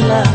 love.